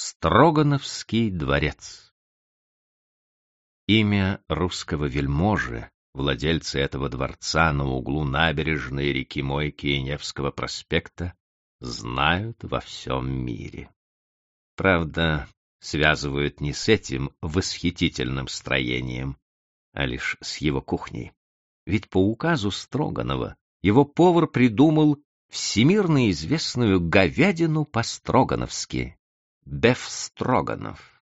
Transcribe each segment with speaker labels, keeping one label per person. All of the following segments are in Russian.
Speaker 1: Строгановский дворец Имя русского вельможи, владельца этого дворца на углу набережной реки Мойки и Невского проспекта, знают во всем мире. Правда, связывают не с этим восхитительным строением, а лишь с его кухней. Ведь по указу Строганова его повар придумал всемирно известную говядину по-строгановски Беф Строганов.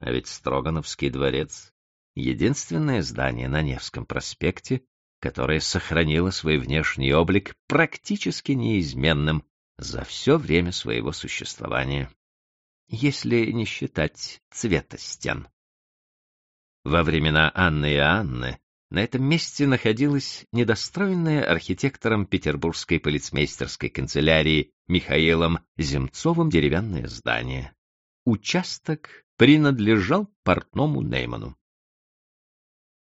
Speaker 1: А ведь Строгановский дворец — единственное здание на Невском проспекте, которое сохранило свой внешний облик практически неизменным за все время своего существования, если не считать цвета стен. Во времена Анны и Анны на этом месте находилась недостроенная архитектором петербургской полицмейстерской канцелярии Михаилом Земцовым деревянное здание. Участок принадлежал портному Нейману.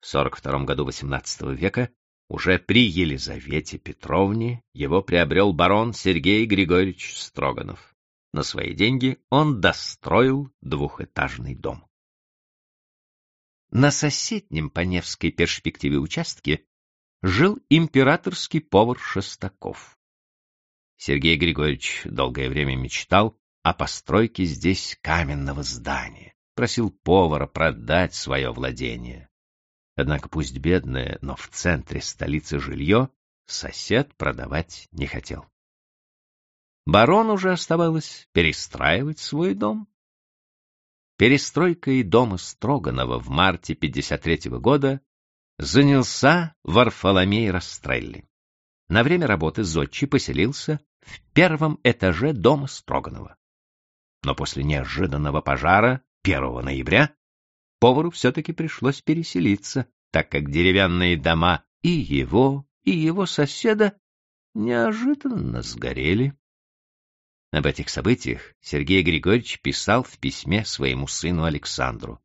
Speaker 1: В 42 году XVIII века уже при Елизавете Петровне его приобрел барон Сергей Григорьевич Строганов. На свои деньги он достроил двухэтажный дом. На соседнем по Невской перспективе участке жил императорский повар Шестаков. Сергей Григорьевич долгое время мечтал о постройке здесь каменного здания, просил повара продать свое владение. Однако пусть бедное, но в центре столицы жилье сосед продавать не хотел. Барону уже оставалось перестраивать свой дом перестройкой дома Строганова в марте 53 -го года занялся Варфоломей Растрелли. На время работы Зодчий поселился в первом этаже дома Строганова. Но после неожиданного пожара 1 ноября повару все-таки пришлось переселиться, так как деревянные дома и его, и его соседа неожиданно сгорели. Об этих событиях Сергей Григорьевич писал в письме своему сыну Александру.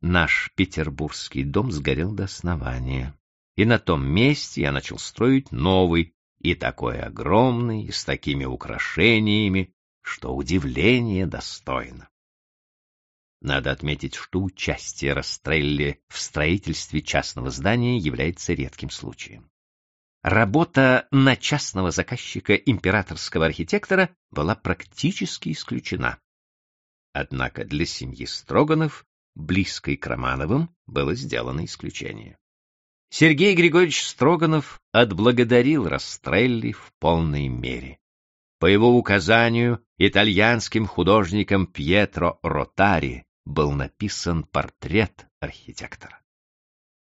Speaker 1: «Наш петербургский дом сгорел до основания, и на том месте я начал строить новый, и такой огромный, и с такими украшениями, что удивление достойно». Надо отметить, что участие Растрелли в строительстве частного здания является редким случаем. Работа на частного заказчика императорского архитектора была практически исключена. Однако для семьи Строганов, близкой к Романовым, было сделано исключение. Сергей Григорьевич Строганов отблагодарил Растрелли в полной мере. По его указанию итальянским художником Пьетро Ротари был написан портрет архитектора.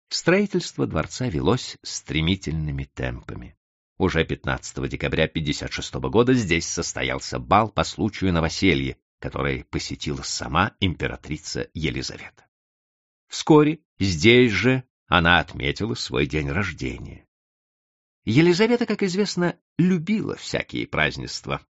Speaker 1: Строительство дворца велось стремительными темпами. Уже 15 декабря 1956 года здесь состоялся бал по случаю новоселья, который посетила сама императрица Елизавета. Вскоре здесь же она отметила свой день рождения. Елизавета, как известно, любила всякие празднества.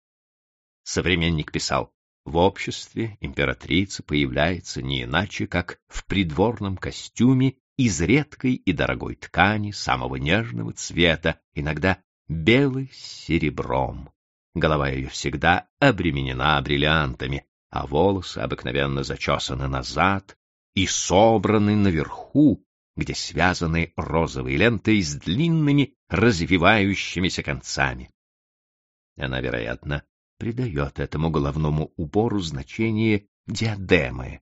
Speaker 1: Современник писал, в обществе императрица появляется не иначе, как в придворном костюме из редкой и дорогой ткани самого нежного цвета, иногда белый с серебром. Голова ее всегда обременена бриллиантами, а волосы обыкновенно зачесаны назад и собраны наверху, где связаны розовой лентой с длинными развивающимися концами. Она, вероятно, придает этому головному убору значение диадемы,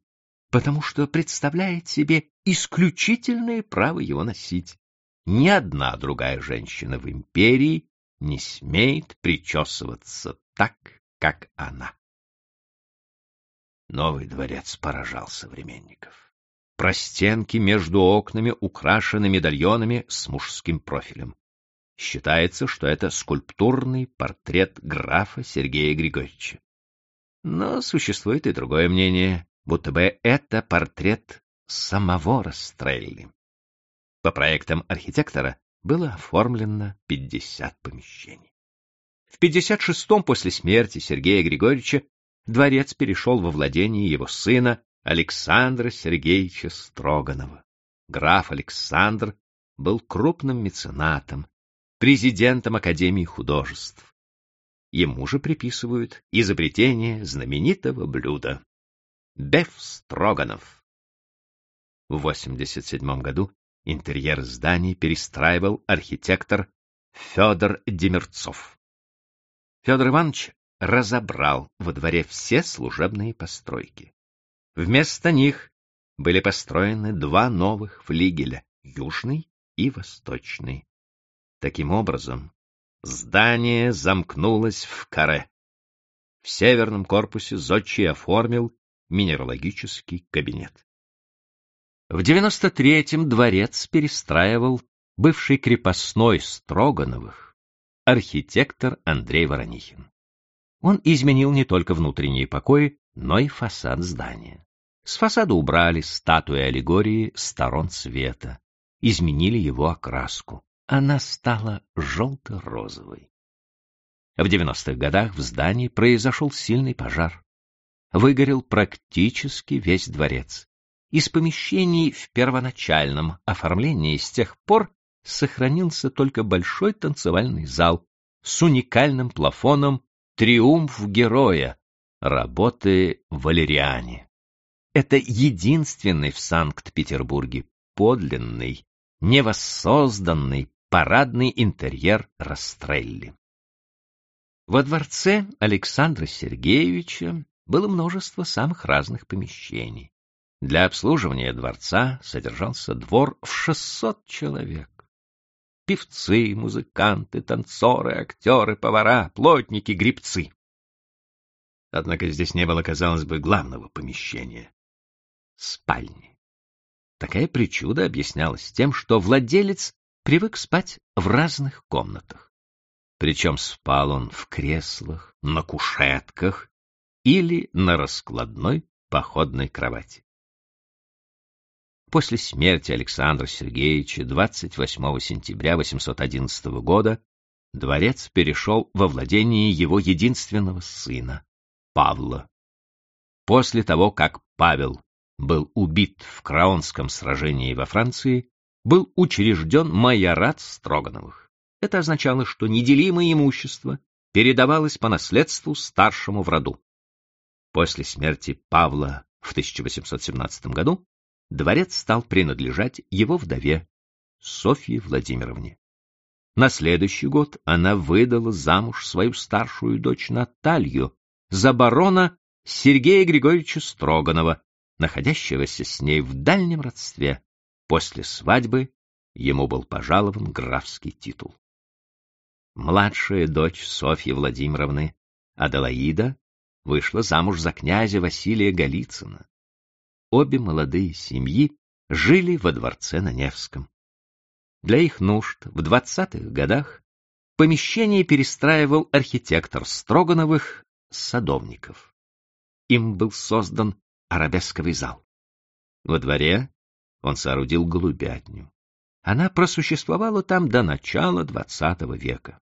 Speaker 1: потому что представляет себе исключительное право его носить. Ни одна другая женщина в империи не смеет причесываться так, как она. Новый дворец поражал современников. Простенки между окнами украшены медальонами с мужским профилем. Считается, что это скульптурный портрет графа Сергея Григорьевича. Но существует и другое мнение будто бы это портрет самого Растрелли. По проектам архитектора было оформлено 50 помещений. В 56-м после смерти Сергея Григорьевича дворец перешел во владение его сына Александра Сергеевича Строганова. Граф Александр был крупным меценатом, президентом Академии художеств. Ему же приписывают изобретение знаменитого блюда — Беф-Строганов. В 87 году интерьер зданий перестраивал архитектор Федор Демерцов. Федор Иванович разобрал во дворе все служебные постройки. Вместо них были построены два новых флигеля — южный и восточный. Таким образом, Здание замкнулось в каре. В северном корпусе Зодчий оформил минералогический кабинет. В 93-м дворец перестраивал бывший крепостной Строгановых, архитектор Андрей Воронихин. Он изменил не только внутренние покои, но и фасад здания. С фасада убрали статуи аллегории сторон света, изменили его окраску она стала желто-розовой. В 90-х годах в здании произошел сильный пожар. Выгорел практически весь дворец. Из помещений в первоначальном оформлении с тех пор сохранился только большой танцевальный зал с уникальным плафоном «Триумф героя» работы Валериани. Это единственный в Санкт-Петербурге подлинный, невоссозданный парадный интерьер Растрелли. Во дворце Александра Сергеевича было множество самых разных помещений. Для обслуживания дворца содержался двор в 600 человек. Певцы, музыканты, танцоры, актеры, повара, плотники, грибцы. Однако здесь не было, казалось бы, главного помещения — спальни. Такая причуда объяснялась тем, что владелец привык спать в разных комнатах. Причем спал он в креслах, на кушетках или на раскладной походной кровати. После смерти Александра Сергеевича 28 сентября 811 года дворец перешел во владение его единственного сына, Павла. После того, как Павел был убит в Краонском сражении во Франции, был учрежден майорат Строгановых. Это означало, что неделимое имущество передавалось по наследству старшему в роду. После смерти Павла в 1817 году дворец стал принадлежать его вдове Софье Владимировне. На следующий год она выдала замуж свою старшую дочь Наталью за барона Сергея Григорьевича Строганова, находящегося с ней в дальнем родстве После свадьбы ему был пожалован графский титул. Младшая дочь Софьи Владимировны, Аделаида, вышла замуж за князя Василия Голицына. Обе молодые семьи жили во дворце на Невском. Для их нужд в двадцатых годах помещение перестраивал архитектор Строгановых садовников. Им был создан арабесковый зал. Во дворе он соорудил голубятню. Она просуществовала там до начала XX века.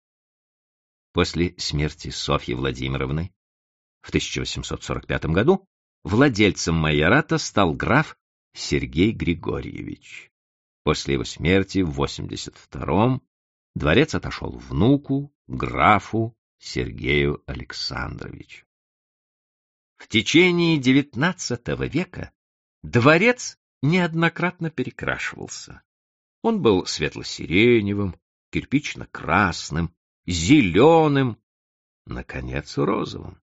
Speaker 1: После смерти Софьи Владимировны в 1845 году владельцем майората стал граф Сергей Григорьевич. После его смерти в 82-м дворец отошел внуку, графу Сергею Александровичу. В течение XIX века дворец неоднократно перекрашивался. Он был светло-сиреневым, кирпично-красным, зеленым, наконец, розовым.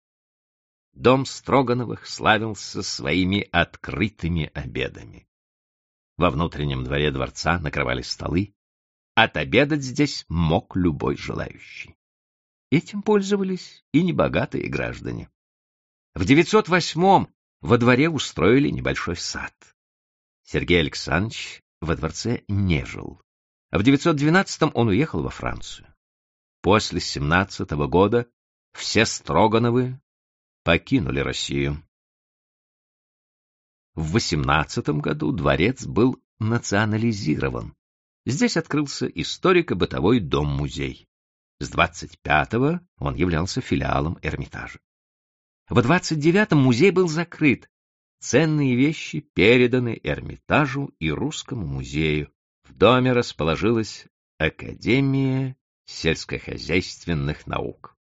Speaker 1: Дом Строгановых славился своими открытыми обедами. Во внутреннем дворе дворца накрывали столы. Отобедать здесь мог любой желающий. Этим пользовались и небогатые граждане. В 908-м во дворе устроили небольшой сад. Сергей Александрович во дворце не жил. В 912-м он уехал во Францию. После 17 -го года все Строгановы покинули Россию. В 18 году дворец был национализирован. Здесь открылся историко-бытовой дом-музей. С 25-го он являлся филиалом Эрмитажа. В 29-м музей был закрыт, Ценные вещи переданы Эрмитажу и Русскому музею. В доме расположилась Академия сельскохозяйственных наук.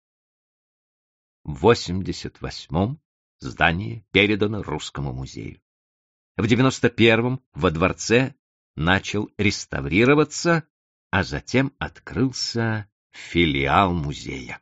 Speaker 1: В 88-м здание передано Русскому музею. В 91-м во дворце начал реставрироваться, а затем открылся филиал музея.